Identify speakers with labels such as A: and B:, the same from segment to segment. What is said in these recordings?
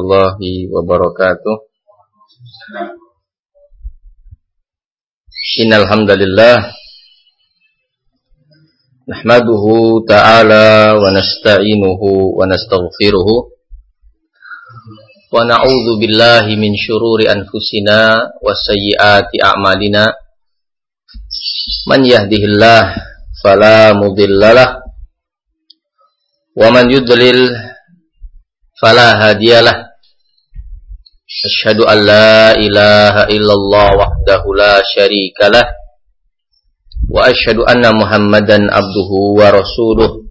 A: warahmatullahi wabarakatuh. Innal hamdalillah nahmaduhu ta'ala wa nasta'inuhu wa nastaghfiruhu wa na'udzu billahi min syururi anfusina wa sayyiati a'malina man yahdihillah fala mudhillalah wa man yudlil fala hadiyalah Asyhadu an la ilaha illallah wahdahu la syarikalah wa asyhadu anna Muhammadan abduhu wa rasuluh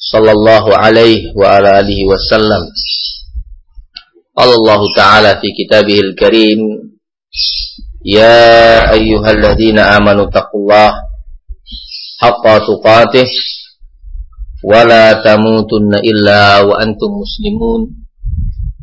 A: sallallahu alaihi wa ala alihi wasallam Allah taala fi kitabihil karim ya ayyuhalladzina amanu taqullaha haqqa tuqatih wa la tamutunna illa wa antum muslimun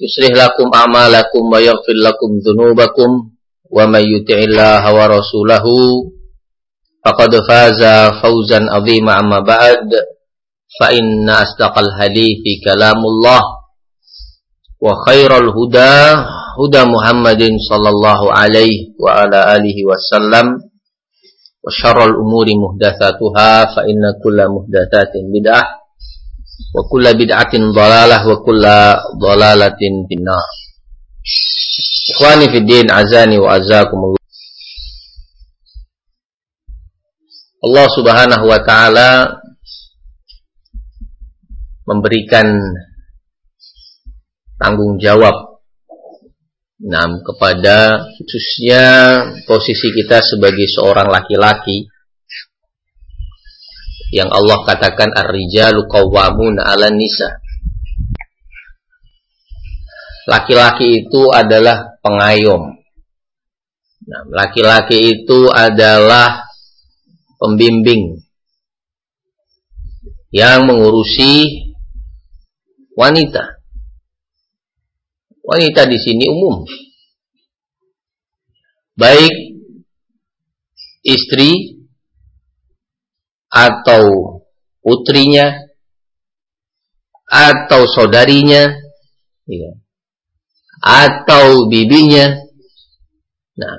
A: يصلح لكم أعمالكم ويغفر لكم ذنوبكم ومن يطع الله ورسوله فقد فاز فوزا عظيما. أما بعد فإن أصدق الحديث كلام الله وخير الهدى هدى محمد صلى الله عليه وعلى آله وسلم وشر الأمور محدثاتها فإن كل محدثات بدعة wa kulla bid'atin dhalalah wa kulla dhalalatin finnar. Ikhwani fi din azani wa azakumullah. Allah Subhanahu wa taala memberikan tanggung jawab nah, kepada khususnya posisi kita sebagai seorang laki-laki yang Allah katakan ar-rijalu qawwamuna 'alan nisa. Laki-laki itu adalah pengayom. Nah, laki-laki itu adalah pembimbing yang mengurusi wanita. Wanita di sini umum. Baik istri atau putrinya. Atau saudarinya. Ya, atau bibinya. Nah.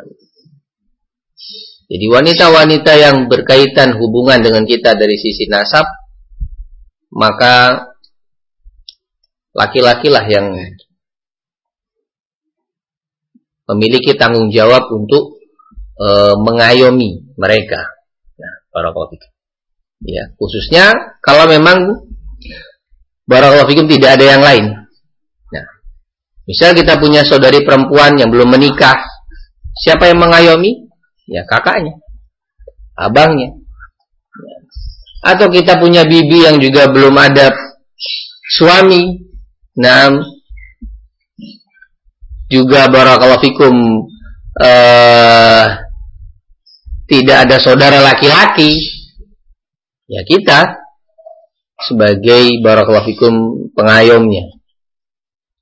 A: Jadi wanita-wanita yang berkaitan hubungan dengan kita dari sisi nasab maka laki-lakilah yang memiliki tanggung jawab untuk e, mengayomi mereka. Nah, para. Ya, khususnya kalau memang barakallahu fikum tidak ada yang lain. Nah, misal kita punya saudari perempuan yang belum menikah, siapa yang mengayomi? Ya kakaknya, abangnya. Atau kita punya bibi yang juga belum ada suami, nah juga barakallahu fikum uh, tidak ada saudara laki-laki, ya kita sebagai barakallahu fikum pengayomnya.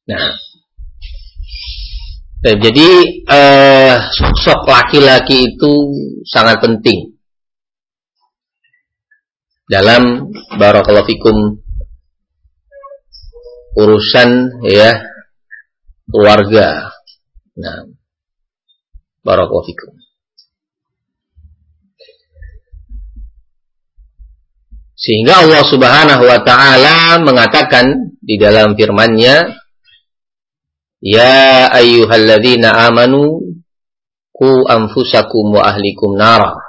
A: Nah, jadi eh, sosok laki-laki itu sangat penting dalam barakallahu fikum urusan ya keluarga. Nah, barakallahu fikum. Sehingga Allah Subhanahu wa taala mengatakan di dalam firman-Nya, "Ya ayyuhalladzina amanu ku anfusakum wa ahlikum nara."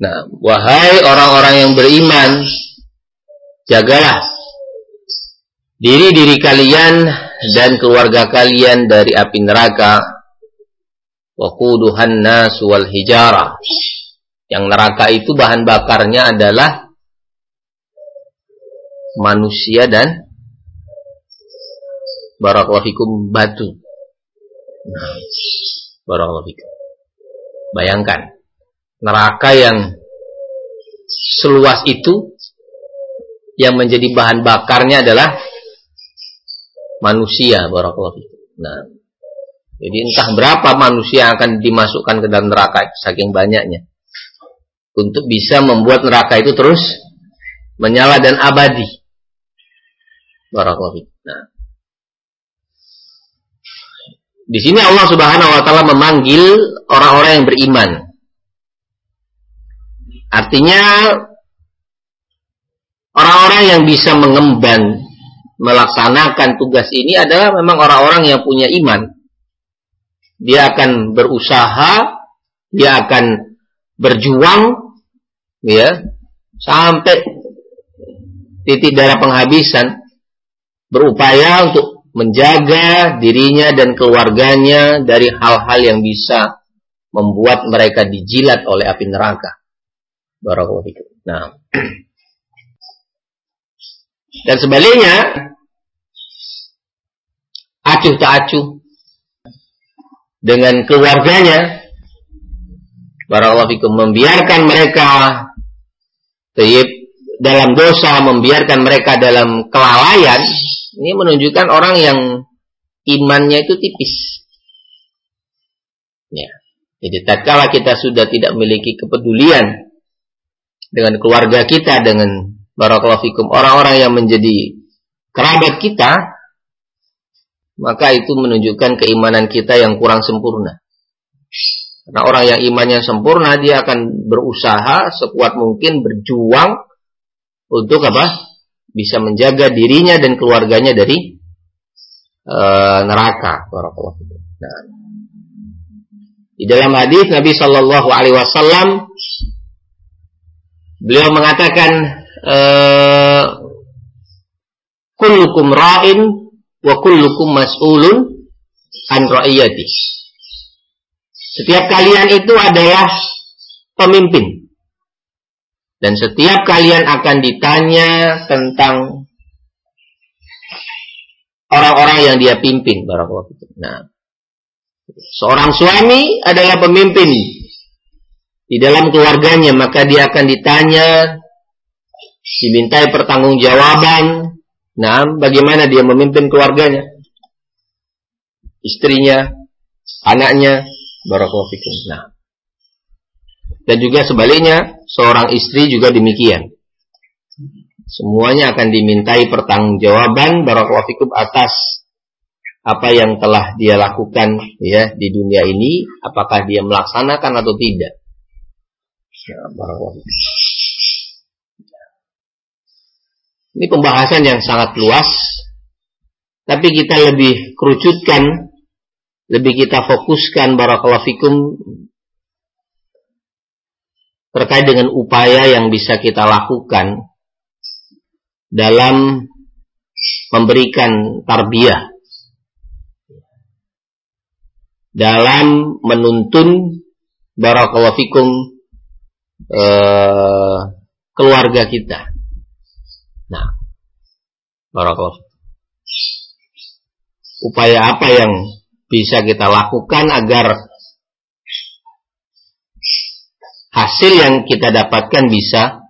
A: Nah, wahai orang-orang yang beriman, jagalah diri-diri kalian dan keluarga kalian dari api neraka. Wa quduhan nas wal hijarah yang neraka itu bahan bakarnya adalah manusia dan barakallahu batu. Nah, barakallahu. Bayangkan neraka yang seluas itu yang menjadi bahan bakarnya adalah manusia barakallahu. Nah, jadi entah berapa manusia akan dimasukkan ke dalam neraka saking banyaknya. Untuk bisa membuat neraka itu terus menyala dan abadi. Barakallahu. Nah, di sini Allah Subhanahu wa taala memanggil orang-orang yang beriman. Artinya orang-orang yang bisa mengemban melaksanakan tugas ini adalah memang orang-orang yang punya iman. Dia akan berusaha, dia akan berjuang ya sampai titik darah penghabisan berupaya untuk menjaga dirinya dan keluarganya dari hal-hal yang bisa membuat mereka dijilat oleh api neraka. Barakallahu fikum. Nah. Dan sebaliknya, acuh tak acuh dengan keluarganya, barakallahu fikum membiarkan mereka dalam dosa, membiarkan mereka dalam kelalaian, ini menunjukkan orang yang imannya itu tipis. Ya. Jadi tatkala kita sudah tidak memiliki kepedulian dengan keluarga kita, dengan barakallahu fikum orang-orang yang menjadi kerabat kita, maka itu menunjukkan keimanan kita yang kurang sempurna. Karena orang yang imannya sempurna dia akan berusaha sekuat mungkin berjuang untuk apa? bisa menjaga dirinya dan keluarganya dari uh, neraka. Nah, di dalam hadis Nabi Shallallahu Alaihi Wasallam beliau mengatakan uh, kullukum ra'in wa kullukum mas'ulun an ra'iyati. Setiap kalian itu adalah pemimpin. Dan setiap kalian akan ditanya tentang orang-orang yang dia pimpin. Nah, seorang suami adalah pemimpin di dalam keluarganya, maka dia akan ditanya, dimintai pertanggungjawaban. Nah, bagaimana dia memimpin keluarganya? Istrinya, anaknya, barakallahu Nah, dan juga sebaliknya, seorang istri juga demikian. Semuanya akan dimintai pertanggungjawaban barakallahu fikum atas apa yang telah dia lakukan ya di dunia ini, apakah dia melaksanakan atau tidak. Ya, Ini pembahasan yang sangat luas, tapi kita lebih kerucutkan, lebih kita fokuskan barakallahu fikum terkait dengan upaya yang bisa kita lakukan dalam memberikan tarbiyah dalam menuntun barakallahu fikum eh, keluarga kita. Nah, barakallahu upaya apa yang bisa kita lakukan agar hasil yang kita dapatkan bisa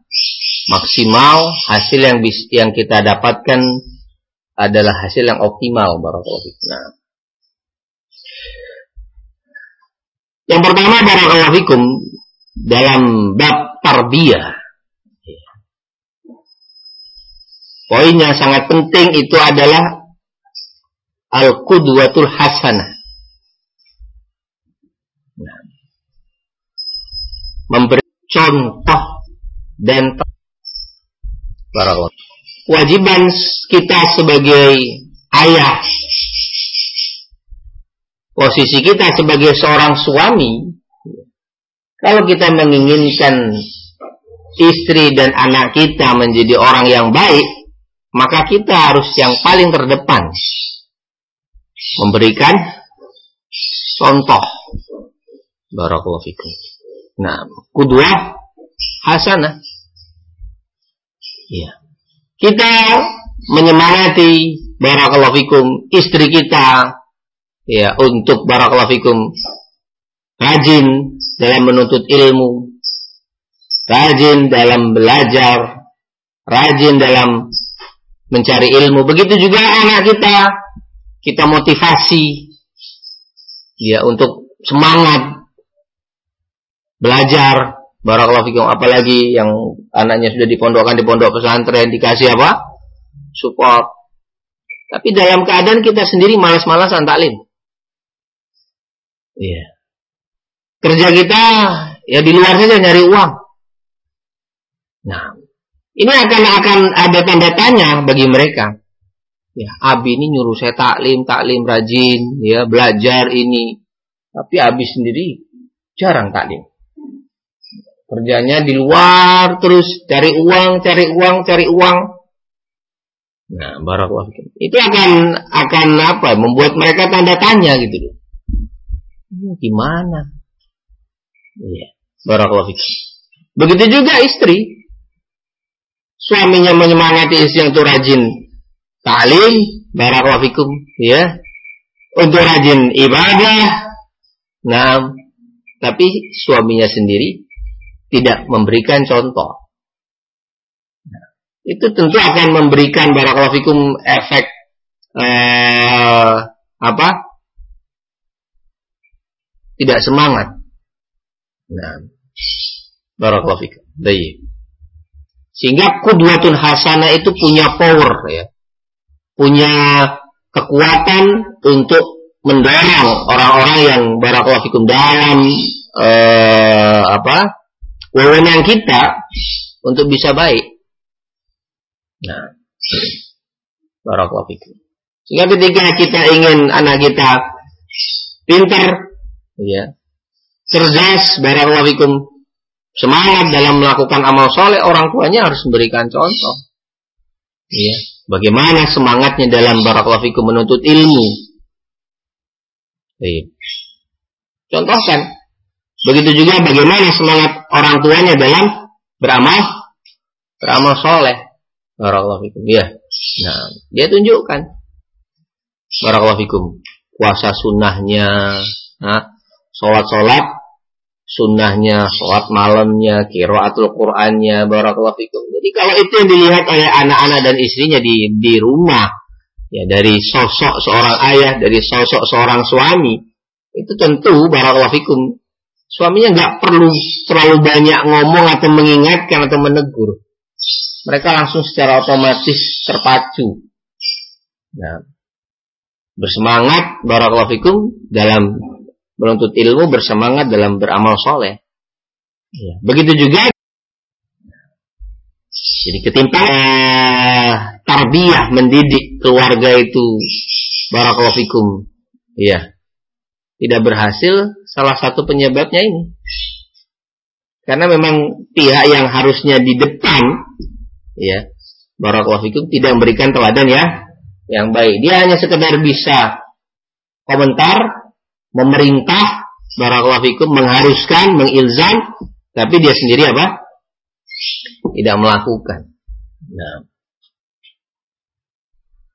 A: maksimal, hasil yang yang kita dapatkan adalah hasil yang optimal barakallahu Nah. Yang pertama barakallahu fikum dalam bab tarbiyah. Poin yang sangat penting itu adalah al-qudwatul hasanah. memberi contoh dan Kewajiban kita sebagai ayah, posisi kita sebagai seorang suami, kalau kita menginginkan istri dan anak kita menjadi orang yang baik, maka kita harus yang paling terdepan memberikan contoh. Barakallahu fikum. Nah, kudwah hasanah. Ya. Kita menyemangati barakallahu fikum istri kita ya untuk barakallahu fikum rajin dalam menuntut ilmu, rajin dalam belajar, rajin dalam mencari ilmu. Begitu juga anak kita, kita motivasi ya untuk semangat belajar. Barakallahu fikum apalagi yang anaknya sudah dipondokkan di pondok pesantren dikasih apa? Support. Tapi dalam keadaan kita sendiri malas-malasan taklim. Iya. Kerja kita ya di luar saja nyari uang. Nah, ini akan akan ada tanda tanya bagi mereka. Ya, Abi ini nyuruh saya taklim, taklim rajin, ya belajar ini. Tapi Abi sendiri jarang taklim. Kerjanya di luar terus cari uang, cari uang, cari uang. Nah, barakallahu Itu akan akan apa? Membuat mereka tanda tanya gitu loh. Hmm, gimana? Iya. Barakallahu. Begitu juga istri. Suaminya menyemangati istri yang itu rajin ta'lim, barakallahu ya. Untuk rajin ibadah. Nah, tapi suaminya sendiri tidak memberikan contoh. Itu tentu akan memberikan barakallahu efek eh, apa? tidak semangat. Nah, barakallahu fikum. Sehingga kudwatun hasanah itu punya power ya. Punya kekuatan untuk mendorong orang-orang yang barakallahu fikum dalam eh, apa? wewenang kita untuk bisa baik. Nah, barakallahu fikum. Sehingga ketika kita ingin anak kita pintar ya cerdas barakallahu semangat dalam melakukan amal soleh orang tuanya harus memberikan contoh ya bagaimana semangatnya dalam barakallahu menuntut ilmu? Ya. contohkan. Begitu juga bagaimana semangat orang tuanya dalam beramal beramal soleh. Barakallahu ya nah dia tunjukkan. Barakallahu puasa sunnahnya nah, sholat-sholat sunnahnya, sholat malamnya, kiraatul Qur'annya, barakallahu fikum. Jadi kalau itu yang dilihat oleh anak-anak dan istrinya di di rumah, ya dari sosok seorang ayah, dari sosok seorang suami, itu tentu barakallahu fikum. Suaminya nggak perlu terlalu banyak ngomong atau mengingatkan atau menegur. Mereka langsung secara otomatis terpacu. Nah, bersemangat barakallahu fikum dalam menuntut ilmu bersemangat dalam beramal soleh. Ya. Begitu juga jadi ketimpangan eh, tarbiyah mendidik keluarga itu barakallahu fikum. Iya. Tidak berhasil salah satu penyebabnya ini. Karena memang pihak yang harusnya di depan ya, barakallahu fikum tidak memberikan teladan ya yang baik. Dia hanya sekedar bisa komentar memerintah barakallahu fikum mengharuskan, mengilzam, tapi dia sendiri apa? Tidak melakukan. Nah.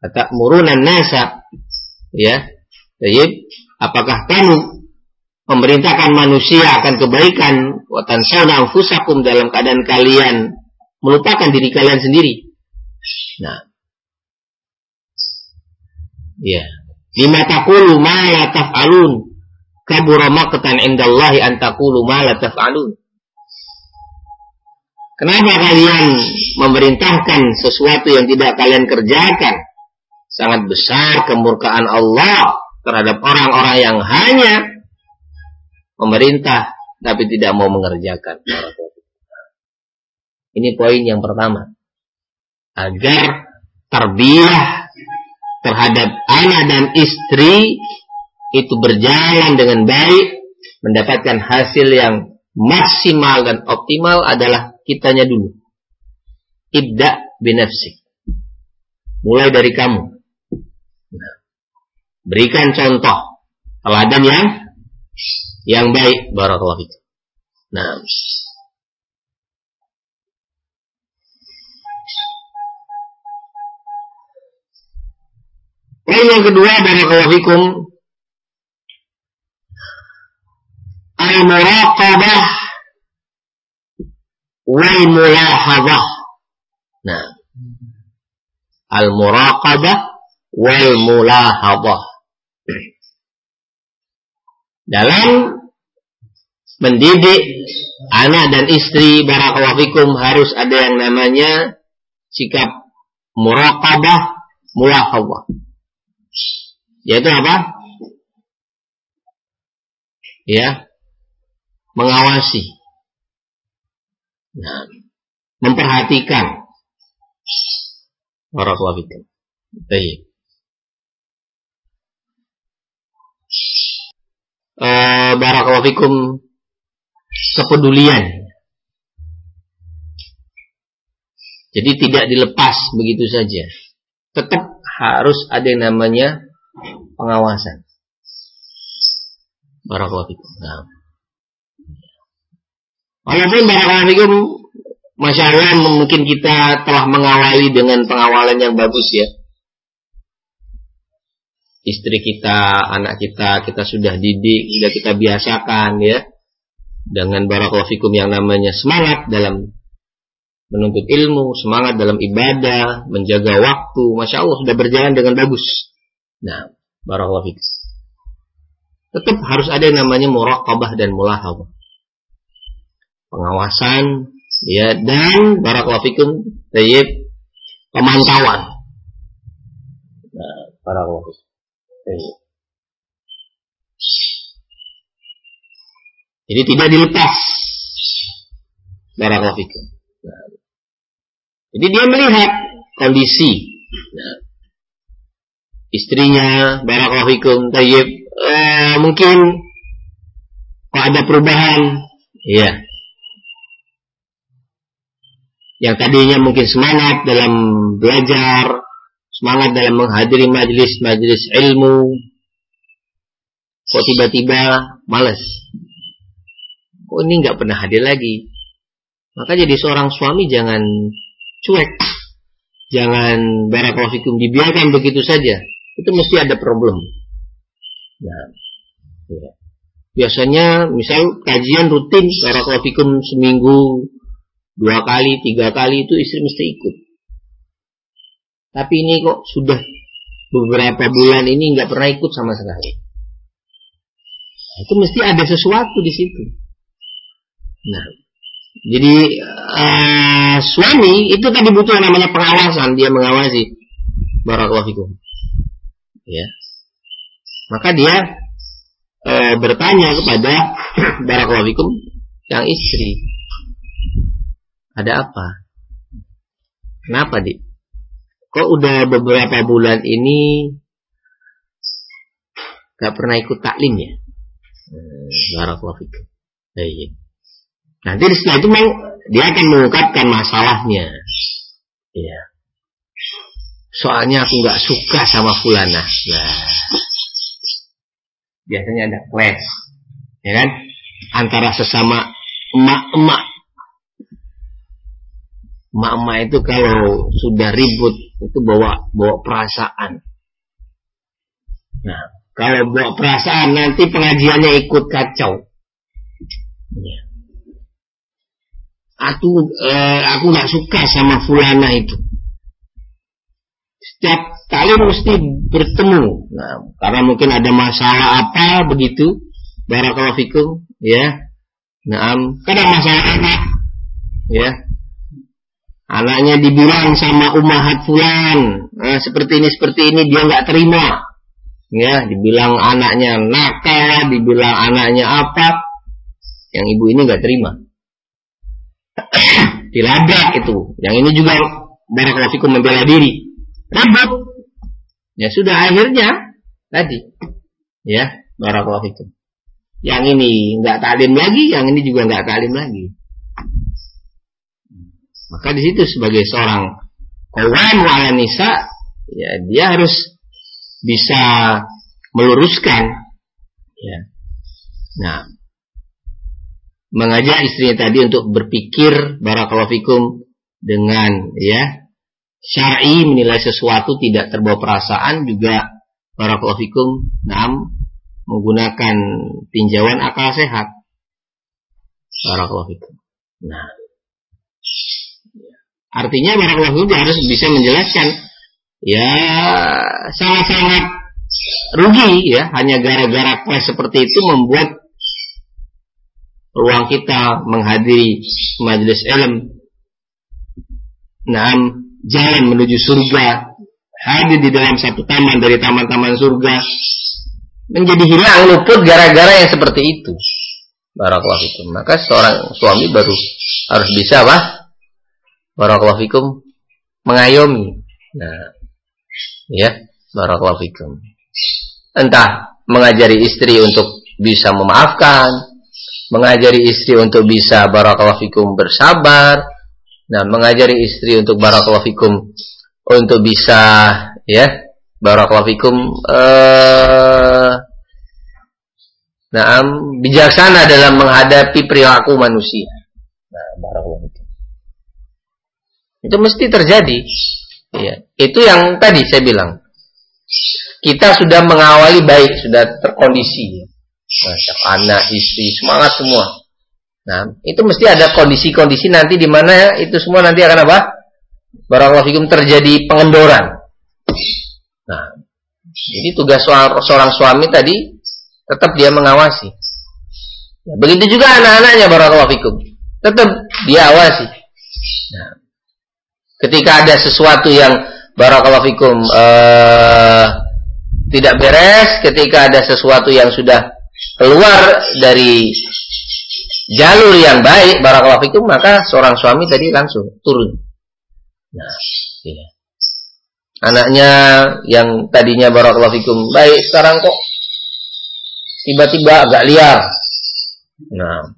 A: Kata murunan nasa ya. Jadi apakah kamu memerintahkan manusia akan kebaikan watan sauna anfusakum dalam keadaan kalian melupakan diri kalian sendiri. Nah. Ya. Lima takulu ma la taf'alun. Kabura maqtan indallahi an la taf'alun. Kenapa kalian memerintahkan sesuatu yang tidak kalian kerjakan? Sangat besar kemurkaan Allah terhadap orang-orang yang hanya memerintah tapi tidak mau mengerjakan. Ini poin yang pertama. Agar terbiah terhadap anak dan istri itu berjalan dengan baik, mendapatkan hasil yang maksimal dan optimal adalah kitanya dulu. Ibda binafsi. Mulai dari kamu. Nah, berikan contoh teladan yang yang baik barakallahu Nah, Poin yang kedua dari fikum al-muraqabah wal mulahadhah. Nah, al-muraqabah wal mulahadhah. Dalam mendidik anak dan istri barakallahu harus ada yang namanya sikap muraqabah mulahadhah. Yaitu apa? Ya, mengawasi. Nah, memperhatikan. Barakallahu fikum. Baik. Uh, barakallahu kepedulian. Jadi tidak dilepas begitu saja. Tetap harus ada yang namanya pengawasan. Barakallahu fikum. Nah. Walaupun barakallahu fikum Masya Allah mungkin kita telah mengawali dengan pengawalan yang bagus ya. Istri kita, anak kita, kita sudah didik, sudah kita biasakan ya. Dengan barakallahu fikum yang namanya semangat dalam menuntut ilmu, semangat dalam ibadah, menjaga waktu, masya Allah sudah berjalan dengan bagus. Nah, barakallahu fikum. Tetap harus ada yang namanya muraqabah dan mulahawah. Pengawasan, ya dan barakallahu fikum, tayyib pemantauan. Nah, barakallahu fikum. Jadi tidak dilepas. Barakallahu fikum. Jadi dia melihat kondisi nah, istrinya, barakallahu tayyib, eh, mungkin kok ada perubahan, ya. Yang tadinya mungkin semangat dalam belajar, semangat dalam menghadiri majelis-majelis ilmu, kok tiba-tiba males. Kok ini nggak pernah hadir lagi. Maka jadi seorang suami jangan cuek. Jangan barakallahu dibiarkan begitu saja. Itu mesti ada problem. Nah, ya. Biasanya misal kajian rutin barakallahu seminggu dua kali, tiga kali itu istri mesti ikut. Tapi ini kok sudah beberapa bulan ini nggak pernah ikut sama sekali. Nah, itu mesti ada sesuatu di situ. Nah, jadi uh, suami itu tadi butuh namanya pengawasan, dia mengawasi. Barakallahu fikum. Ya. Maka dia uh, bertanya kepada barakallahu yang istri. Ada apa? Kenapa, Dik? Kok udah beberapa bulan ini gak pernah ikut taklim ya? Hmm, barakallahu fikum. Iya. Nanti setelah itu dia akan mengungkapkan masalahnya. Iya. Soalnya aku nggak suka sama fulana. Nah, biasanya ada clash, ya kan? Antara sesama emak-emak. Emak-emak itu kalau sudah ribut itu bawa bawa perasaan. Nah, kalau bawa perasaan nanti pengajiannya ikut kacau. Ya aku eh, aku nggak suka sama fulana itu. Setiap kali mesti bertemu. Nah, karena mungkin ada masalah apa begitu. Barakallahu fikum, ya. Nah, kadang masalah anak, ya. Anaknya dibilang sama umahat fulan, nah, seperti ini seperti ini dia nggak terima. Ya, dibilang anaknya nakal, dibilang anaknya apa, yang ibu ini nggak terima dilabrak itu. Yang ini juga barakallahu fikum membela diri. Ribut. Ya sudah akhirnya tadi. Ya, barakallahu fikum. Yang ini nggak talim lagi, yang ini juga nggak talim lagi. Maka di situ sebagai seorang kawan ala nisa, ya dia harus bisa meluruskan. Ya. Nah, mengajak istrinya tadi untuk berpikir barakallahu fikum dengan ya syar'i menilai sesuatu tidak terbawa perasaan juga barakallahu fikum nam menggunakan tinjauan akal sehat. Barakallahu fikum. Nah, artinya barakallahu fikum harus bisa menjelaskan ya sangat-sangat rugi ya hanya gara-gara kelas seperti itu membuat ruang kita menghadiri majelis ilmu Nah, jalan menuju surga hadir di dalam satu taman dari taman-taman surga menjadi hilang luput gara-gara yang seperti itu. Barakallahu fikum. Maka seorang suami baru harus bisa apa? Barakallahu fikum mengayomi. Nah, ya, barakallahu fikum. Entah mengajari istri untuk bisa memaafkan, mengajari istri untuk bisa barakallahu fikum bersabar, Nah, mengajari istri untuk barakallahu fikum untuk bisa ya barakallahu fikum eh nah, bijaksana dalam menghadapi perilaku manusia. Nah, barakallahu. Itu mesti terjadi. Ya, itu yang tadi saya bilang. Kita sudah mengawali baik, sudah terkondisi. Nah, anak, istri, semangat semua. Nah, itu mesti ada kondisi-kondisi nanti di mana itu semua nanti akan apa? Barakallahu fikum terjadi pengendoran. Nah, jadi tugas seorang suami tadi tetap dia mengawasi. Ya, begitu juga anak-anaknya barakallahu fikum. Tetap dia awasi. Nah, ketika ada sesuatu yang barakallahu fikum uh, tidak beres, ketika ada sesuatu yang sudah keluar dari jalur yang baik barakallahu fikum maka seorang suami tadi langsung turun. Nah, iya. Anaknya yang tadinya barakallahu fikum baik sekarang kok tiba-tiba agak liar. Nah,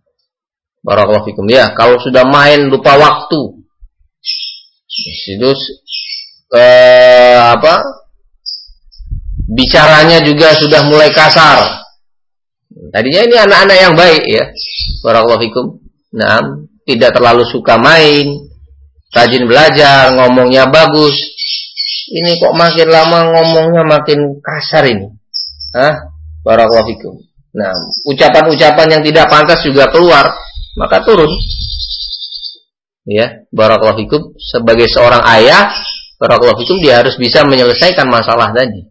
A: barakallahu fikum ya, kalau sudah main lupa waktu. Terus eh, apa? Bicaranya juga sudah mulai kasar. Tadinya ini anak-anak yang baik ya. Barakallahu fikum. Nah, tidak terlalu suka main, rajin belajar, ngomongnya bagus. Ini kok makin lama ngomongnya makin kasar ini. Hah? Barakallahu fikum. Nah, ucapan-ucapan yang tidak pantas juga keluar, maka turun. Ya, barakallahu fikum sebagai seorang ayah, barakallahu fikum dia harus bisa menyelesaikan masalah tadi.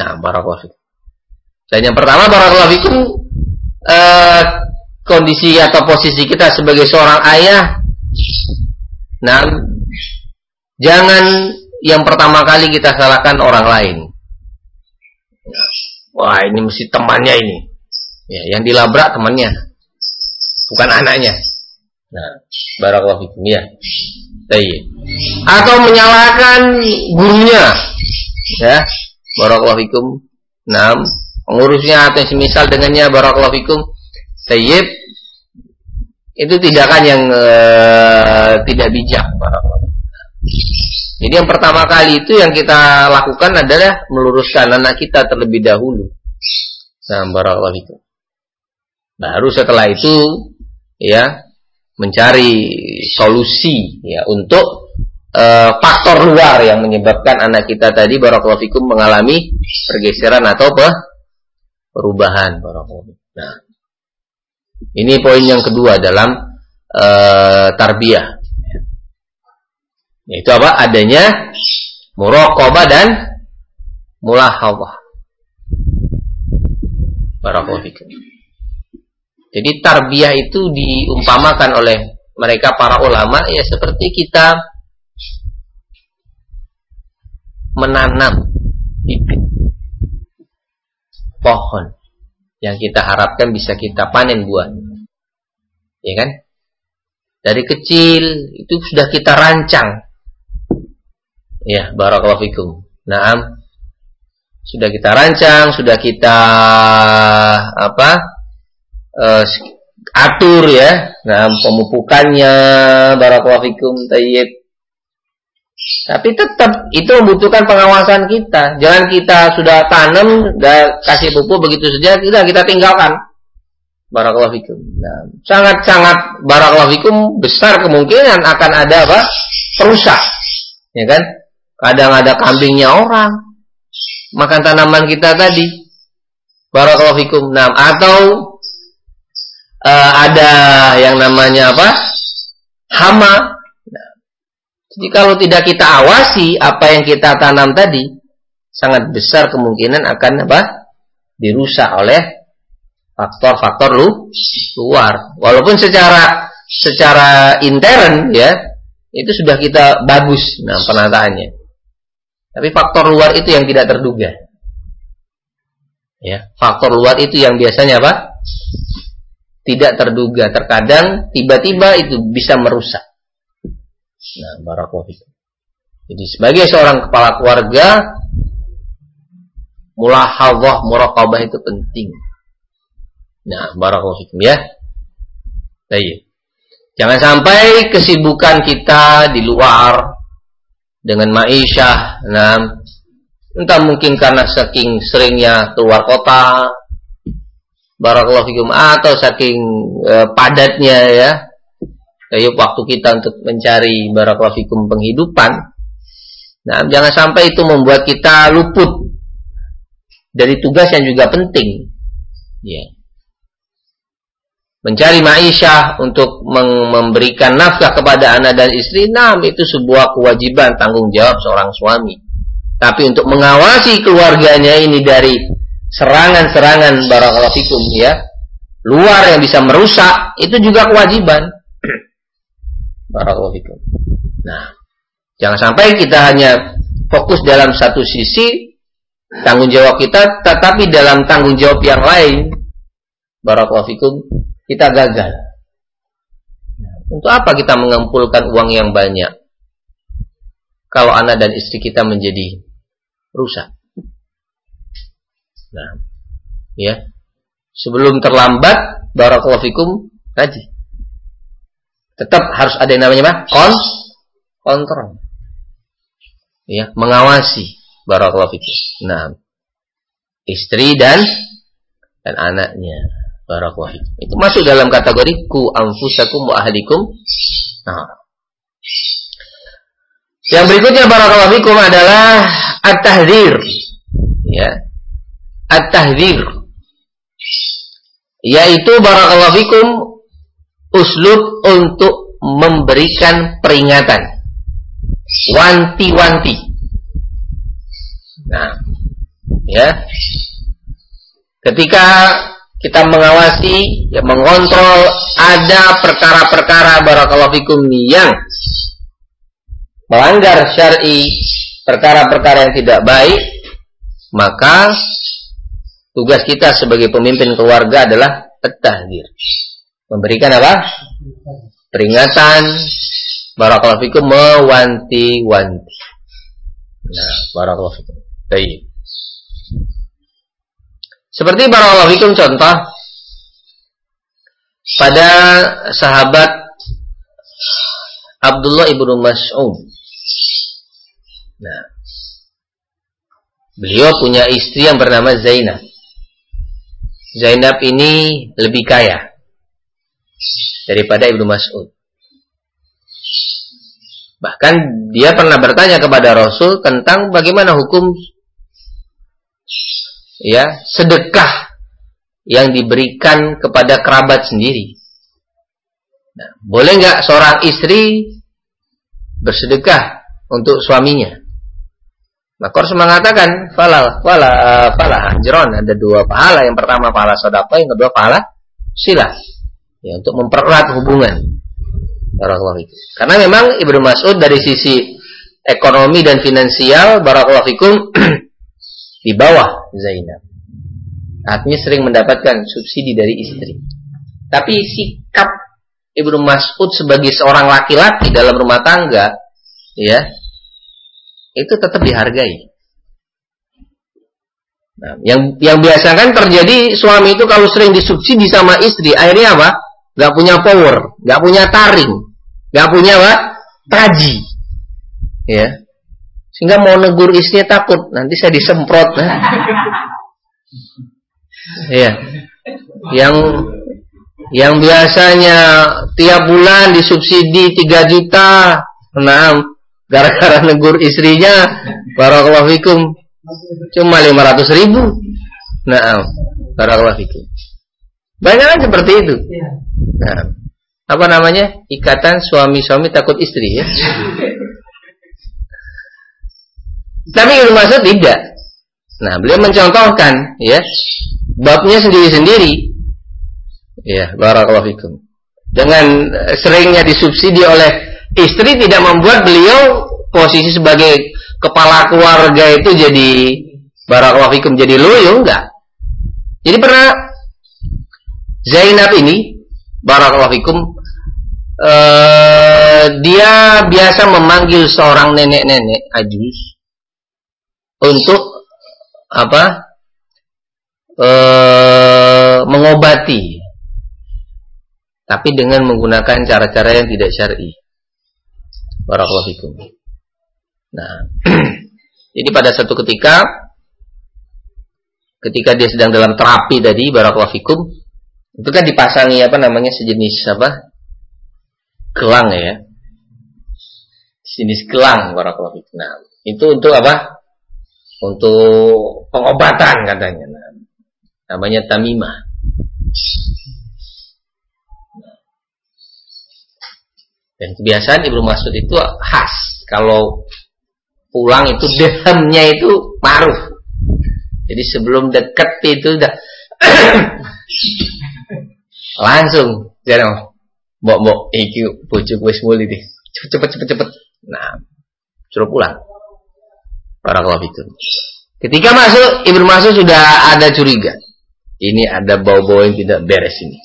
A: Nah, barakallahu fikum. Dan yang pertama barakallahu fikum eh, kondisi atau posisi kita sebagai seorang ayah nah jangan yang pertama kali kita salahkan orang lain. Wah, ini mesti temannya ini. Ya, yang dilabrak temannya. Bukan anaknya. Nah, barakallahu fikum ya. Atau menyalahkan gurunya. Ya, barakallahu fikum. Nah, pengurusnya atau yang semisal dengannya barakallahu fikum sayyid itu tidak kan yang e, tidak bijak jadi yang pertama kali itu yang kita lakukan adalah meluruskan anak kita terlebih dahulu. Nah barakallahu fikum. Baru setelah itu ya mencari solusi ya untuk e, faktor luar yang menyebabkan anak kita tadi barakallahu fikum mengalami pergeseran atau apa perubahan para Nah, ini poin yang kedua dalam uh, tarbiyah. Yaitu apa? Adanya muraqabah dan mulahawah. Barakallahu Jadi tarbiyah itu diumpamakan oleh mereka para ulama ya seperti kita menanam bibit pohon yang kita harapkan bisa kita panen buahnya. Ya kan? Dari kecil itu sudah kita rancang. Ya, barakallahu fikum. Naam. Sudah kita rancang, sudah kita apa? Uh, atur ya. Nah, pemupukannya barakallahu fikum tayyib tapi tetap itu membutuhkan pengawasan kita. Jangan kita sudah tanam dan kasih pupuk begitu saja kita kita tinggalkan. Barakallahu fikum. Nah, sangat-sangat barakallahu fikum besar kemungkinan akan ada apa? perusak. Ya kan? Kadang ada kambingnya orang. makan tanaman kita tadi. Barakallahu fikum. Nah, atau uh, ada yang namanya apa? Hama. Jadi kalau tidak kita awasi apa yang kita tanam tadi, sangat besar kemungkinan akan apa? dirusak oleh faktor-faktor lu luar. Walaupun secara secara intern ya itu sudah kita bagus nah penataannya. Tapi faktor luar itu yang tidak terduga. Ya, faktor luar itu yang biasanya apa? Tidak terduga. Terkadang tiba-tiba itu bisa merusak. Nah, barakallahu Jadi sebagai seorang kepala keluarga mulahadzah muraqabah itu penting. Nah, barakallahu ya. Baik. Jangan sampai kesibukan kita di luar dengan ma'isyah, nah, entah mungkin karena saking seringnya keluar kota, barakallahu fikum atau saking e, padatnya ya, kayak waktu kita untuk mencari barakallahu fikum penghidupan. Nah, jangan sampai itu membuat kita luput dari tugas yang juga penting. Ya. Mencari maisha untuk memberikan nafkah kepada anak dan istri, nah itu sebuah kewajiban tanggung jawab seorang suami. Tapi untuk mengawasi keluarganya ini dari serangan-serangan barakallahu fikum ya, luar yang bisa merusak, itu juga kewajiban. Barakallahu fikum. Nah, jangan sampai kita hanya fokus dalam satu sisi tanggung jawab kita, tetapi dalam tanggung jawab yang lain, barakallahu fikum, kita gagal. Untuk apa kita mengumpulkan uang yang banyak? Kalau anak dan istri kita menjadi rusak. Nah, ya. Sebelum terlambat, barakallahu fikum, kaji. Tetap harus ada yang namanya apa? Kon kontrol. Ya, mengawasi barakallahu fikum. Nah, istri dan dan anaknya. Barakallahu Itu masuk dalam kategori ku anfusakum wa ahlikum. Nah. Yang berikutnya barakallahu fikum adalah at-tahdzir. Ya. At-tahdzir. Yaitu barakallahu fikum uslub untuk memberikan peringatan. Wanti-wanti. Nah, ya. Ketika kita mengawasi, ya mengontrol ada perkara-perkara barakallahu fikum yang melanggar syar'i, perkara-perkara yang tidak baik, maka tugas kita sebagai pemimpin keluarga adalah tahdir. Memberikan apa? Peringatan barakallahu fikum mewanti-wanti. Nah, barakallahu fikum. Baik. Seperti barakallahu fikum contoh pada sahabat Abdullah ibnu Mas'ud. Nah, beliau punya istri yang bernama Zainab. Zainab ini lebih kaya daripada ibnu Mas'ud. Bahkan dia pernah bertanya kepada Rasul tentang bagaimana hukum ya sedekah yang diberikan kepada kerabat sendiri. Nah, boleh nggak seorang istri bersedekah untuk suaminya? Maka harus mengatakan fala fala fala ajron ada dua pahala. Yang pertama pahala sedekah, yang kedua pahala silah. Ya, untuk mempererat hubungan. Barakallahu fikum. Karena memang Ibnu Mas'ud dari sisi ekonomi dan finansial barakallahu fikum di bawah Zainab. Artinya sering mendapatkan subsidi dari istri. Tapi sikap Ibnu Mas'ud sebagai seorang laki-laki dalam rumah tangga, ya, itu tetap dihargai. Nah, yang yang biasa kan terjadi suami itu kalau sering disubsidi sama istri, akhirnya apa? Gak punya power, gak punya taring, gak punya apa? Taji, ya. Sehingga mau negur istrinya takut, nanti saya disemprot. ya. Yang yang biasanya tiap bulan disubsidi 3 juta. Nah, gara-gara negur istrinya, barakallahu fikum, Cuma 500 ribu. Nah, barakallahu fikum. Banyak seperti itu. Nah, apa namanya? Ikatan suami-suami takut istri ya. Tapi Ibnu Mas'ud tidak. Nah, beliau mencontohkan ya babnya sendiri-sendiri. Ya, barakallahu fikum. Dengan seringnya disubsidi oleh istri tidak membuat beliau posisi sebagai kepala keluarga itu jadi barakallahu fikum jadi loyo enggak. Jadi pernah Zainab ini barakallahu fikum uh, dia biasa memanggil seorang nenek-nenek ajus untuk apa? Uh, mengobati tapi dengan menggunakan cara-cara yang tidak syar'i. Barakallahu. Nah, jadi pada satu ketika ketika dia sedang dalam terapi tadi barakallahu itu kan dipasangi apa namanya sejenis apa? Gelang ya. Sejenis gelang barakallahu fikum. Nah, itu untuk apa? Untuk pengobatan katanya. Nah, namanya tamimah. Dan kebiasaan Ibnu Mas'ud itu khas. Kalau pulang itu dirhamnya itu maruf. Jadi sebelum dekat itu udah langsung jangan mbok mbok iki bojo wis muli deh. Cepet cepet cepet cepet. Nah, suruh pulang. Para itu. Ketika masuk, Ibnu Mas'ud sudah ada curiga. Ini ada bau-bau yang tidak beres ini.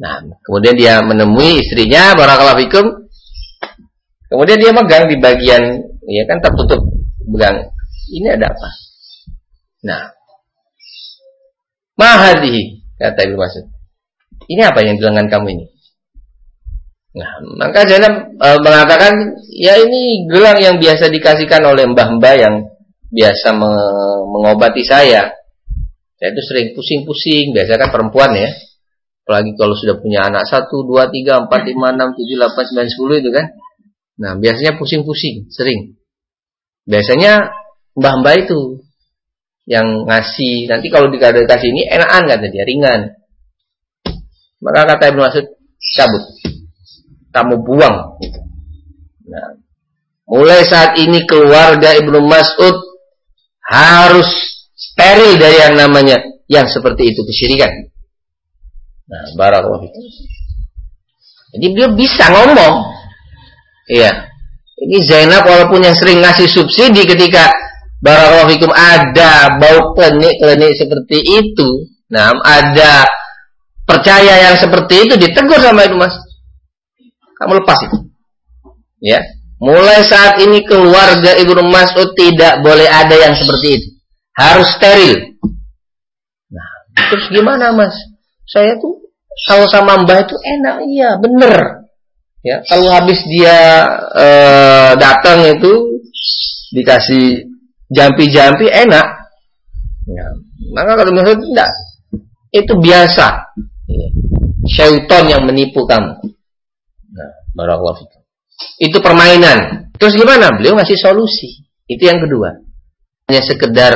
A: Nah, kemudian dia menemui istrinya, barakallahu fikum. Kemudian dia megang di bagian, ya kan tertutup, pegang. Ini ada apa? Nah, mahadihi, kata Ibu Masud. Ini apa yang di lengan kamu ini? Nah, maka Zainab e, mengatakan, ya ini gelang yang biasa dikasihkan oleh mbah-mbah yang biasa me mengobati saya. Saya itu sering pusing-pusing, biasa kan perempuan ya Apalagi kalau sudah punya anak satu, dua, tiga, empat, lima, enam, tujuh, delapan, sembilan, sepuluh itu kan. Nah, biasanya pusing-pusing, sering. Biasanya mbah-mbah itu yang ngasih. Nanti kalau dikasih ini enakan kata ringan. Maka kata Ibnu Mas'ud, cabut. Kamu buang. Nah, mulai saat ini keluarga Ibnu Mas'ud harus steril dari yang namanya yang seperti itu kesyirikan. Nah, barakallahu Jadi dia bisa ngomong. Iya. Ini Zainab walaupun yang sering ngasih subsidi ketika barakallahu ada bau klinik-klinik seperti itu. Nah, ada percaya yang seperti itu ditegur sama itu Mas. Kamu lepas itu. Ya. Mulai saat ini keluarga Ibnu Mas'ud tidak boleh ada yang seperti itu. Harus steril. Nah, terus gimana Mas? saya tuh kalau sama mbah itu enak, iya bener. Ya, kalau habis dia e, datang itu dikasih jampi-jampi enak. Ya, maka kalau misalnya tidak, itu biasa. Ya. Syaitan yang menipu kamu. Nah, barakallahu Itu permainan. Terus gimana? Beliau ngasih solusi. Itu yang kedua. Hanya sekedar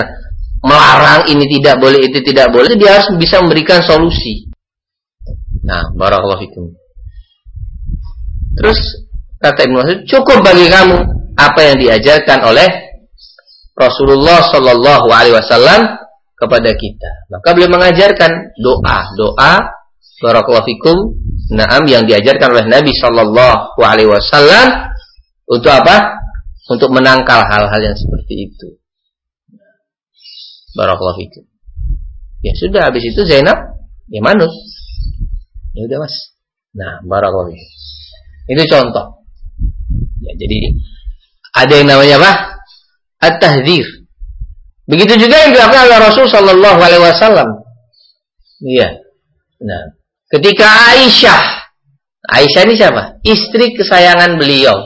A: melarang ini tidak boleh, itu tidak boleh, dia harus bisa memberikan solusi. Nah, barakallahu fikum. Terus kata Ibnu Mas'ud, cukup bagi kamu apa yang diajarkan oleh Rasulullah Shallallahu alaihi wasallam kepada kita. Maka beliau mengajarkan doa, doa barakallahu fikum, naam yang diajarkan oleh Nabi Shallallahu alaihi wasallam untuk apa? Untuk menangkal hal-hal yang seperti itu. Barakallahu fikum. Ya sudah habis itu Zainab ya manut Ya udah mas. Nah, barakallahu Itu contoh. Ya, jadi ada yang namanya apa? At-tahdzir. Begitu juga yang dilakukan oleh Rasul sallallahu alaihi wasallam. Iya. Nah, ketika Aisyah Aisyah ini siapa? Istri kesayangan beliau.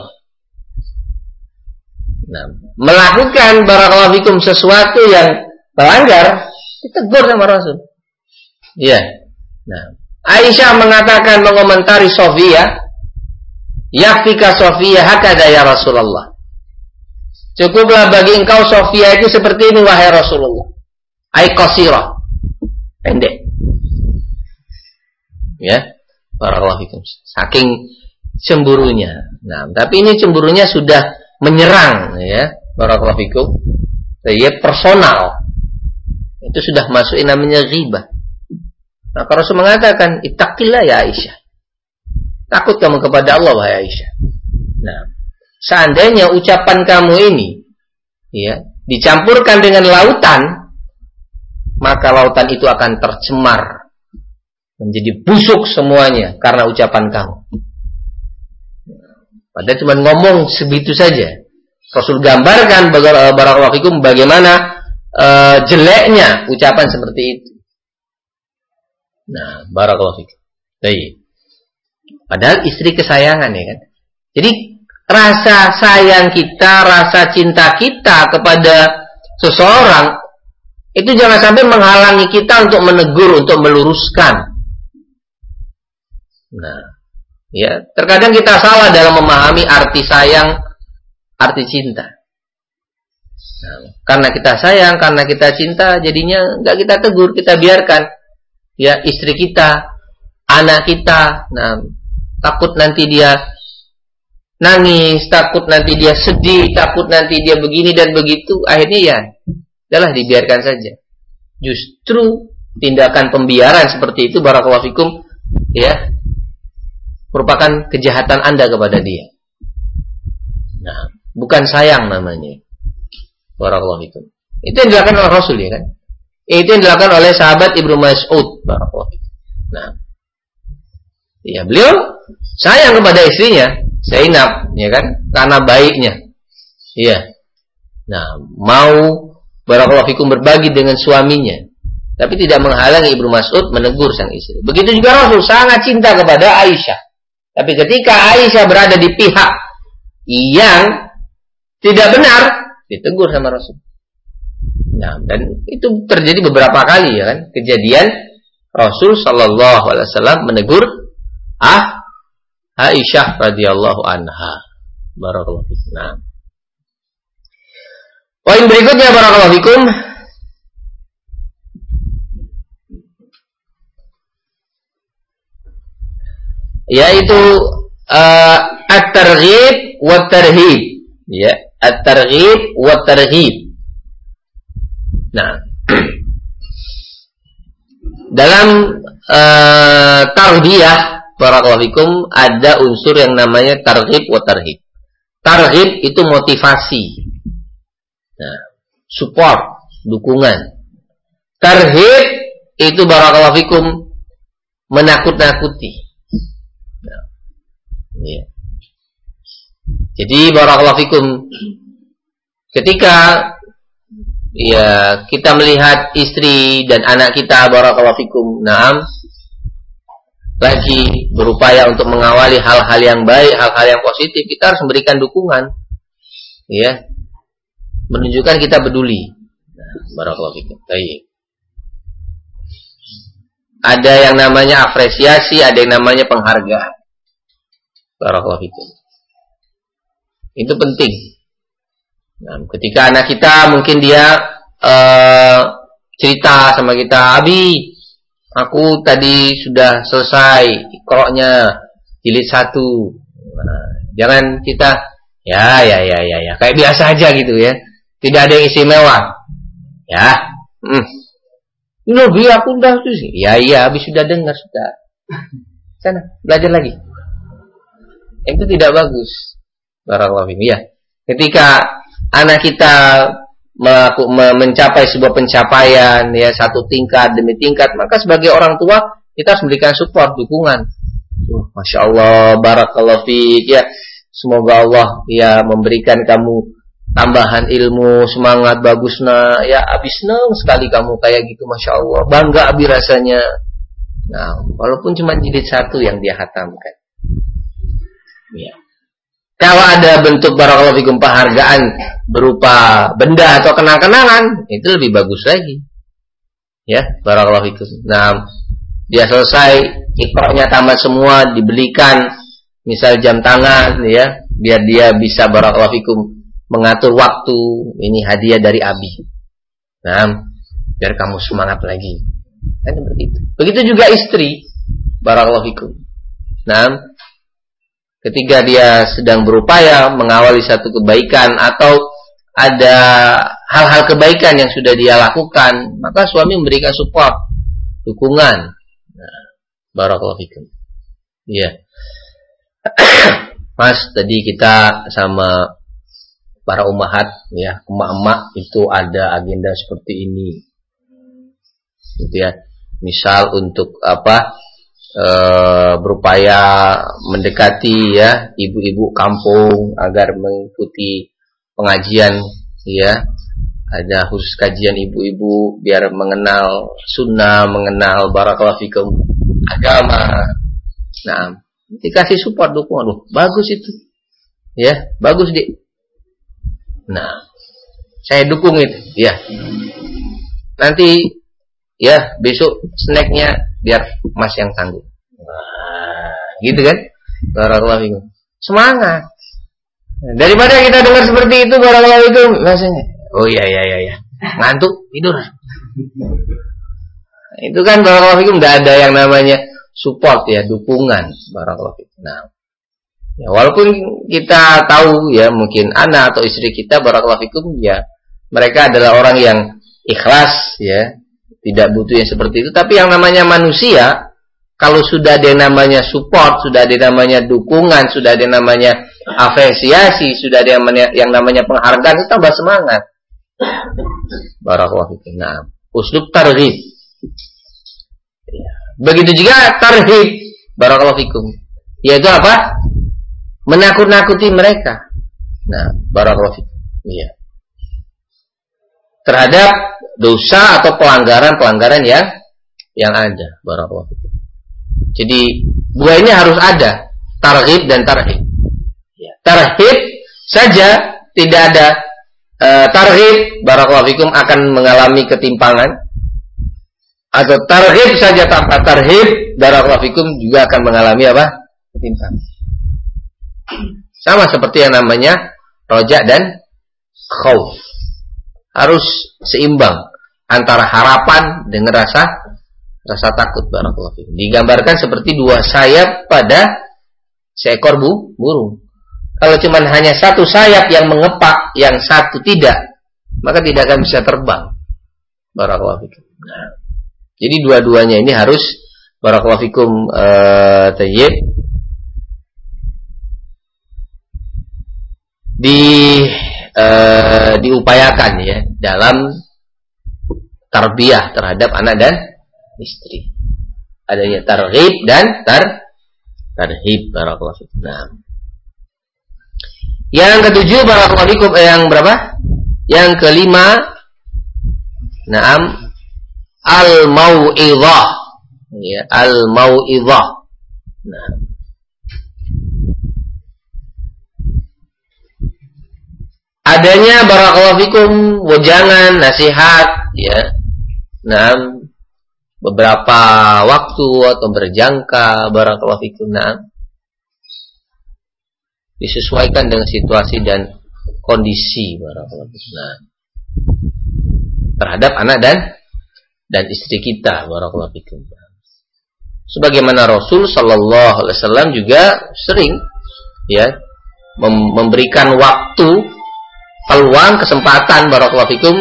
A: Nah, melakukan barakallahu sesuatu yang melanggar, ditegur sama Rasul. Iya. Nah, Aisyah mengatakan mengomentari Sofia, Yakfika Sofia hakada ya Rasulullah. Cukuplah bagi engkau Sofia itu seperti ini wahai Rasulullah. Ai qasira. Pendek. Ya. Barakallahu fikum. Saking cemburunya. Nah, tapi ini cemburunya sudah menyerang ya. Barakallahu fikum. Ya personal. Itu sudah masuk namanya ghibah. Maka Rasul mengatakan, "Ittaqillah ya Aisyah." Takut kamu kepada Allah wahai Aisyah. Nah, seandainya ucapan kamu ini ya, dicampurkan dengan lautan, maka lautan itu akan tercemar menjadi busuk semuanya karena ucapan kamu. Padahal cuma ngomong segitu saja. Rasul gambarkan barakallahu bagaimana uh, jeleknya ucapan seperti itu. Nah, barakallahu. Baik. Padahal istri kesayangan ya kan. Jadi rasa sayang kita, rasa cinta kita kepada seseorang itu jangan sampai menghalangi kita untuk menegur, untuk meluruskan. Nah, ya, terkadang kita salah dalam memahami arti sayang, arti cinta. Nah, karena kita sayang, karena kita cinta, jadinya nggak kita tegur, kita biarkan ya istri kita, anak kita, nah takut nanti dia nangis, takut nanti dia sedih, takut nanti dia begini dan begitu, akhirnya ya, adalah dibiarkan saja. Justru tindakan pembiaran seperti itu, barakallahu fikum, ya, merupakan kejahatan anda kepada dia. Nah, bukan sayang namanya. Barakallahu fikum. Itu yang dilakukan oleh Rasul ya kan? Itu yang dilakukan oleh sahabat Ibnu Mas'ud. Nah, ya beliau sayang kepada istrinya, Zainab, ya kan? Karena baiknya. Iya. Nah, mau barakallahu fikum berbagi dengan suaminya. Tapi tidak menghalangi Ibnu Mas'ud menegur sang istri. Begitu juga Rasul sangat cinta kepada Aisyah. Tapi ketika Aisyah berada di pihak yang tidak benar, ditegur sama Rasul. Nah, dan itu terjadi beberapa kali ya kan, kejadian Rasul Shallallahu Alaihi Wasallam menegur ah Aisyah radhiyallahu anha. Barakallahu fikum. Nah. Poin berikutnya barakallahu fikum. Yaitu uh, at-targhib wa tarhib. Ya, at-targhib wa tarhib. Nah, dalam uh, tarbiyah barakallahu ada unsur yang namanya targhib wa tarhib. Targhib itu motivasi. Nah, support, dukungan. Tarhib itu barakallahu fikum menakut-nakuti. Ya. Jadi barakallahu fikum ketika ya kita melihat istri dan anak kita barakallahu fikum naam lagi berupaya untuk mengawali hal-hal yang baik, hal-hal yang positif, kita harus memberikan dukungan. Ya. Menunjukkan kita peduli. Nah, barakallahu fikum. Baik. Ada yang namanya apresiasi, ada yang namanya penghargaan. Barakallahu fikum. Itu penting. Nah, ketika anak kita mungkin dia uh, cerita sama kita, Abi, aku tadi sudah selesai ikroknya jilid satu. Nah, jangan kita, ya, ya, ya, ya, ya, kayak biasa aja gitu ya. Tidak ada yang istimewa. Ya, hmm. Nabi aku udah sih. Ya, iya, habis sudah dengar sudah. Sana, belajar lagi. Itu tidak bagus. Barakallahu Ya. Ketika anak kita mencapai sebuah pencapaian ya satu tingkat demi tingkat maka sebagai orang tua kita harus memberikan support dukungan. Masya Allah barakallahu fiik ya. Semoga Allah ya memberikan kamu tambahan ilmu semangat bagus nah ya abis seneng sekali kamu kayak gitu masya Allah. Bangga abi rasanya. Nah walaupun cuma jilid satu yang dia hatamkan ya kalau ada bentuk barakallahu fikum penghargaan berupa benda atau kenang-kenangan, itu lebih bagus lagi. Ya, barakallahu fikum. Nah, dia selesai, ikroknya tamat semua, dibelikan misal jam tangan ya, biar dia bisa barakallahu fikum mengatur waktu. Ini hadiah dari Abi. Nah, biar kamu semangat lagi. Kan begitu. Begitu juga istri. Barakallahu fikum. Nah, ketika dia sedang berupaya mengawali satu kebaikan atau ada hal-hal kebaikan yang sudah dia lakukan, maka suami memberikan support, dukungan. Nah, barakallahu fikum. Iya. Mas, tadi kita sama para umahat ya, emak-emak itu ada agenda seperti ini. Gitu ya. Misal untuk apa? E, berupaya mendekati ya ibu-ibu kampung agar mengikuti pengajian ya. Ada khusus kajian ibu-ibu biar mengenal sunnah mengenal barakallahu fikum agama. Nah dikasih support dukungan loh bagus itu. Ya bagus di nah saya dukung itu. Ya. Nanti ya besok snacknya biar mas yang tanggung. Nah, gitu kan? Barakallahu semangat. Daripada kita dengar seperti itu barakallahu itu rasanya. Oh iya iya iya ya. ngantuk tidur. Itu kan barakallahu fikum tidak ada yang namanya support ya dukungan barakallahu fikum. Nah ya walaupun kita tahu ya mungkin anak atau istri kita barakallahu fikum ya mereka adalah orang yang ikhlas ya tidak butuh yang seperti itu. Tapi yang namanya manusia, kalau sudah ada namanya support, sudah ada namanya dukungan, sudah ada namanya apresiasi, sudah ada yang namanya, yang namanya penghargaan, itu tambah semangat. Barakallahu. Nah, uslub tarhib. Begitu juga tarhib. Barakallahu fikum. Yaitu apa? Menakut-nakuti mereka. Nah, barakallahu. Iya. Terhadap dosa atau pelanggaran-pelanggaran yang yang ada. Barakallahu Jadi dua ini harus ada, tarhib dan tarhib. Ya. Tarhib saja tidak ada e, tarhib fikum akan mengalami ketimpangan atau tarhib saja tanpa tarhib barakallahu fikum juga akan mengalami apa? ketimpangan. Sama seperti yang namanya rojak dan khauf harus seimbang antara harapan dengan rasa rasa takut barakallahu fikum. Digambarkan seperti dua sayap pada seekor bu, burung. Kalau cuma hanya satu sayap yang mengepak, yang satu tidak, maka tidak akan bisa terbang. Barakallahu fikum. Jadi dua-duanya ini harus barakallahu fikum uh, di uh, diupayakan ya dalam tarbiyah terhadap anak dan istri. Adanya tarhib dan tar tarhib barakallahu fikum. Nah. Yang ketujuh barakallahu fikum eh, yang berapa? Yang kelima Naam al mau'izah. Ya, al mau'izah. Nah. Adanya barakallahu fikum nasihat ya. Nah beberapa waktu atau berjangka barakallahu fikum nah disesuaikan dengan situasi dan kondisi barakallahu fikum nah terhadap anak dan dan istri kita barakallahu fikum sebagaimana Rasul sallallahu alaihi wasallam juga sering ya memberikan waktu peluang kesempatan barakallahu fikum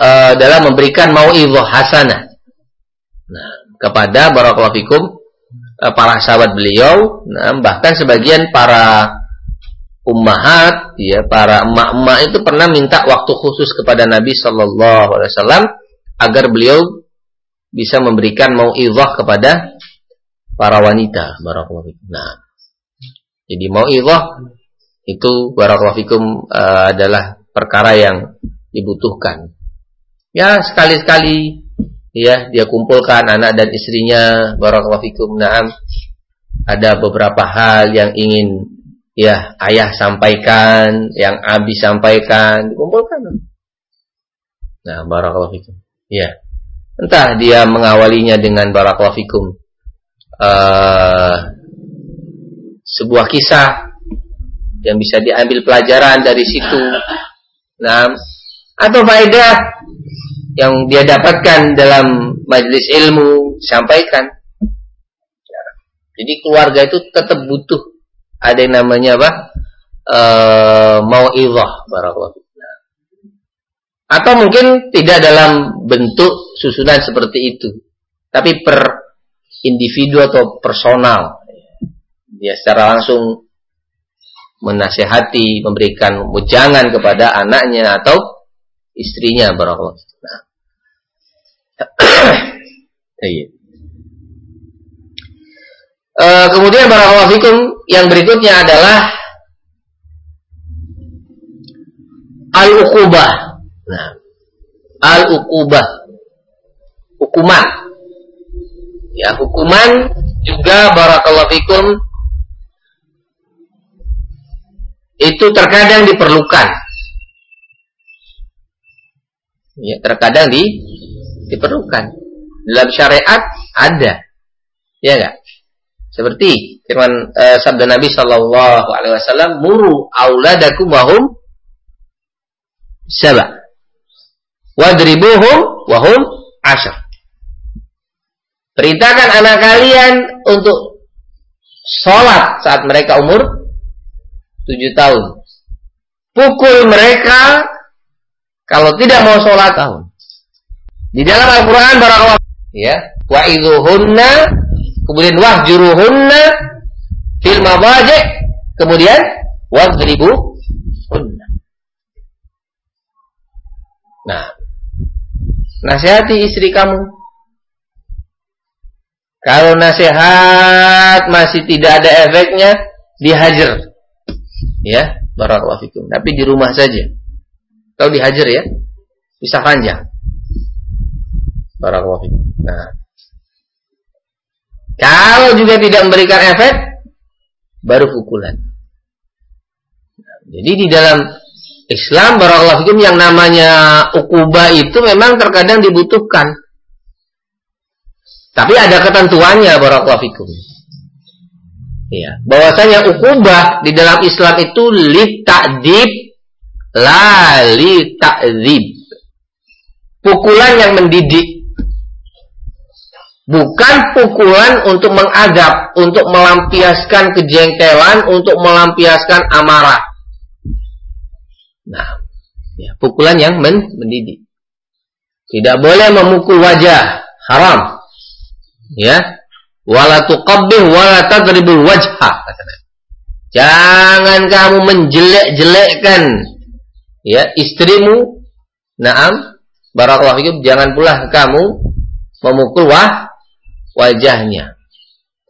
A: uh, dalam memberikan mau'izah hasanah. Nah, kepada barakallahu fikum uh, para sahabat beliau, nah, bahkan sebagian para ummahat, ya, para emak-emak itu pernah minta waktu khusus kepada Nabi sallallahu alaihi wasallam agar beliau bisa memberikan mau'izah kepada para wanita barakallahu. Nah, jadi mau'izah itu barakallahu uh, adalah perkara yang dibutuhkan. Ya, sekali-sekali ya dia kumpulkan anak dan istrinya barakallahu. Naam. Ada beberapa hal yang ingin ya ayah sampaikan, yang abi sampaikan, dikumpulkan. Nah, barakallahu. Ya. Entah dia mengawalinya dengan barakallahu uh, sebuah kisah yang bisa diambil pelajaran dari situ. Nah, atau faedah yang dia dapatkan dalam majelis ilmu sampaikan. Jadi keluarga itu tetap butuh ada yang namanya apa? E, mau ilah barakallahu atau mungkin tidak dalam bentuk susunan seperti itu tapi per individu atau personal dia secara langsung menasehati memberikan ujangan kepada anaknya atau istrinya barakallahu nah. Uh, kemudian barakallahu fikum yang berikutnya adalah al-uqubah. Nah, al-uqubah. Hukuman. Ya, hukuman juga barakallahu fikum itu terkadang diperlukan. Ya, terkadang di diperlukan. Dalam syariat ada. Ya enggak? Seperti firman uh, sabda Nabi Shallallahu Alaihi Wasallam, muru auladakum wahum saba, wadribuhum wahum ashar. Perintahkan anak kalian untuk sholat saat mereka umur tujuh tahun. Pukul mereka kalau tidak mau sholat. Tahun. Di dalam Al-Quran barakallahu ya. Wa idhuhunna kemudian wahjuruhunna fil mabaji kemudian wadribu hunna nah nasihati istri kamu. Kalau nasihat masih tidak ada efeknya dihajar ya barakallahu fikum tapi di rumah saja kalau dihajar ya bisa panjang barakallahu fikum nah kalau juga tidak memberikan efek, baru pukulan. Jadi di dalam Islam barakallahu fikum yang namanya ukuba itu memang terkadang dibutuhkan. Tapi ada ketentuannya barakallahu fikum. Ya, bahwasanya ukubah di dalam Islam itu li ta'dib la li ta'dzib. Pukulan yang mendidik Bukan pukulan untuk mengadab, untuk melampiaskan kejengkelan, untuk melampiaskan amarah. Nah, ya, pukulan yang men mendidik. Tidak boleh memukul wajah, haram. Ya. Wala tuqabbih wala wajha Jangan kamu menjelek-jelekkan ya istrimu. Naam, barakallahu fikum, jangan pula kamu memukul wah wajahnya.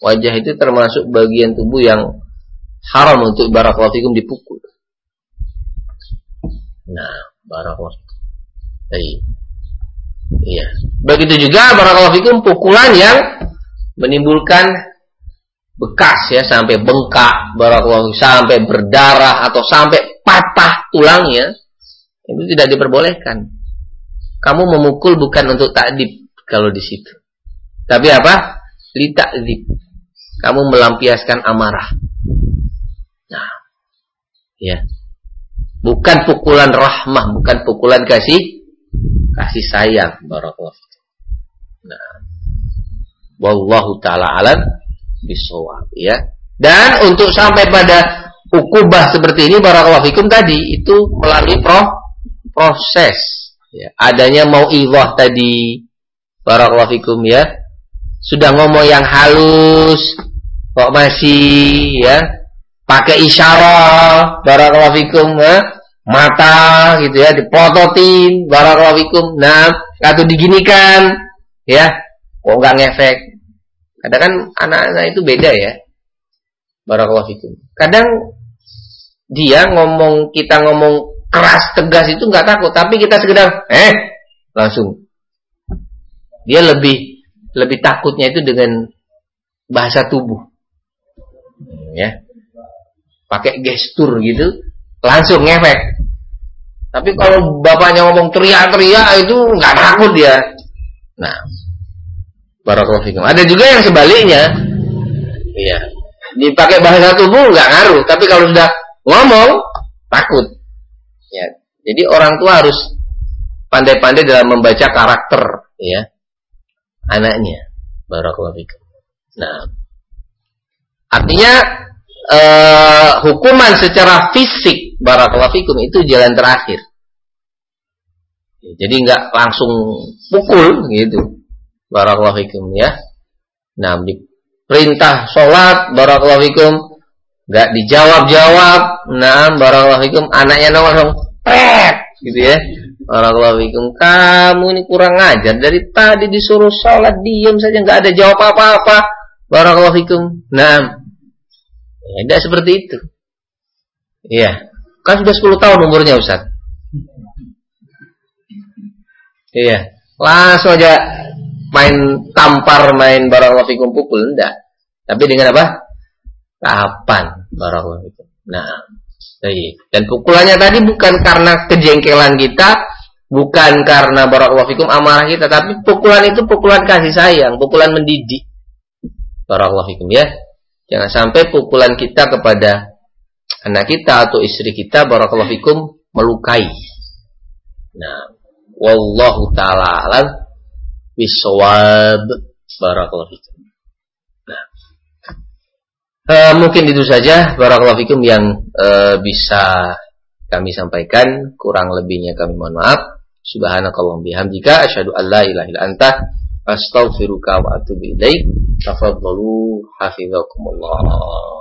A: Wajah itu termasuk bagian tubuh yang haram untuk barakallahu fikum dipukul. Nah, barakallahu. Iya. Begitu juga barakallahu fikum pukulan yang menimbulkan bekas ya sampai bengkak barakallahu sampai berdarah atau sampai patah tulangnya itu tidak diperbolehkan. Kamu memukul bukan untuk takdib kalau di situ. Tapi apa? Litakzib. Kamu melampiaskan amarah. Nah. Ya. Bukan pukulan rahmah, bukan pukulan kasih kasih sayang barakallahu. Nah. Wallahu taala alam bisawab ya. Dan untuk sampai pada ukubah seperti ini barakallahu tadi itu melalui pro proses ya. Adanya mau iwah tadi barakallahu ya sudah ngomong yang halus kok masih ya pakai isyarat barakallahu ya, mata gitu ya dipototin barakallahu nah atau diginikan ya kok nggak ngefek kadang kan anak-anak itu beda ya barakallahu fikum kadang dia ngomong kita ngomong keras tegas itu nggak takut tapi kita sekedar eh langsung dia lebih lebih takutnya itu dengan bahasa tubuh. Ya. Pakai gestur gitu, langsung ngefek. Tapi kalau bapaknya ngomong teriak-teriak itu nggak takut dia. Nah, barakallahu Ada juga yang sebaliknya. Iya. Dipakai bahasa tubuh nggak ngaruh, tapi kalau sudah ngomong takut. Ya. Jadi orang tua harus pandai-pandai dalam membaca karakter ya anaknya. Barakallahu. Nah, artinya uh, hukuman secara fisik barakallahu itu jalan terakhir. Jadi nggak langsung pukul gitu. Barakallahu fikum ya. Nah, perintah sholat barakallahu fikum nggak dijawab-jawab. Nah, barakallahu fikum anaknya langsung gitu ya. Barakallahu fikum kamu ini kurang ajar dari tadi disuruh sholat diam saja nggak ada jawab apa-apa. Barakallahu fikum. Nah, Ya, tidak seperti itu. Iya. Kan sudah 10 tahun umurnya Ustaz. Iya. Langsung aja main tampar, main barakallahu fikum pukul. Enggak. Tapi dengan apa? Tahapan barakallahu fikum. Nah. Baik. Dan pukulannya tadi bukan karena kejengkelan kita, bukan karena barakallahu fikum amarah kita, tapi pukulan itu pukulan kasih sayang, pukulan mendidik. Barakallahu fikum ya. Jangan sampai pukulan kita kepada anak kita atau istri kita barakallahu fikum melukai. Nah, wallahu taala alam bisawab barakallahu fikum. Nah, e, mungkin itu saja barakallahu fikum yang e, bisa kami sampaikan, kurang lebihnya kami mohon maaf. Subhanakallahumma bihamdika asyhadu an la ilaha illa anta astaghfiruka wa atubu ilaik. Tafadhalu hafizakumullah.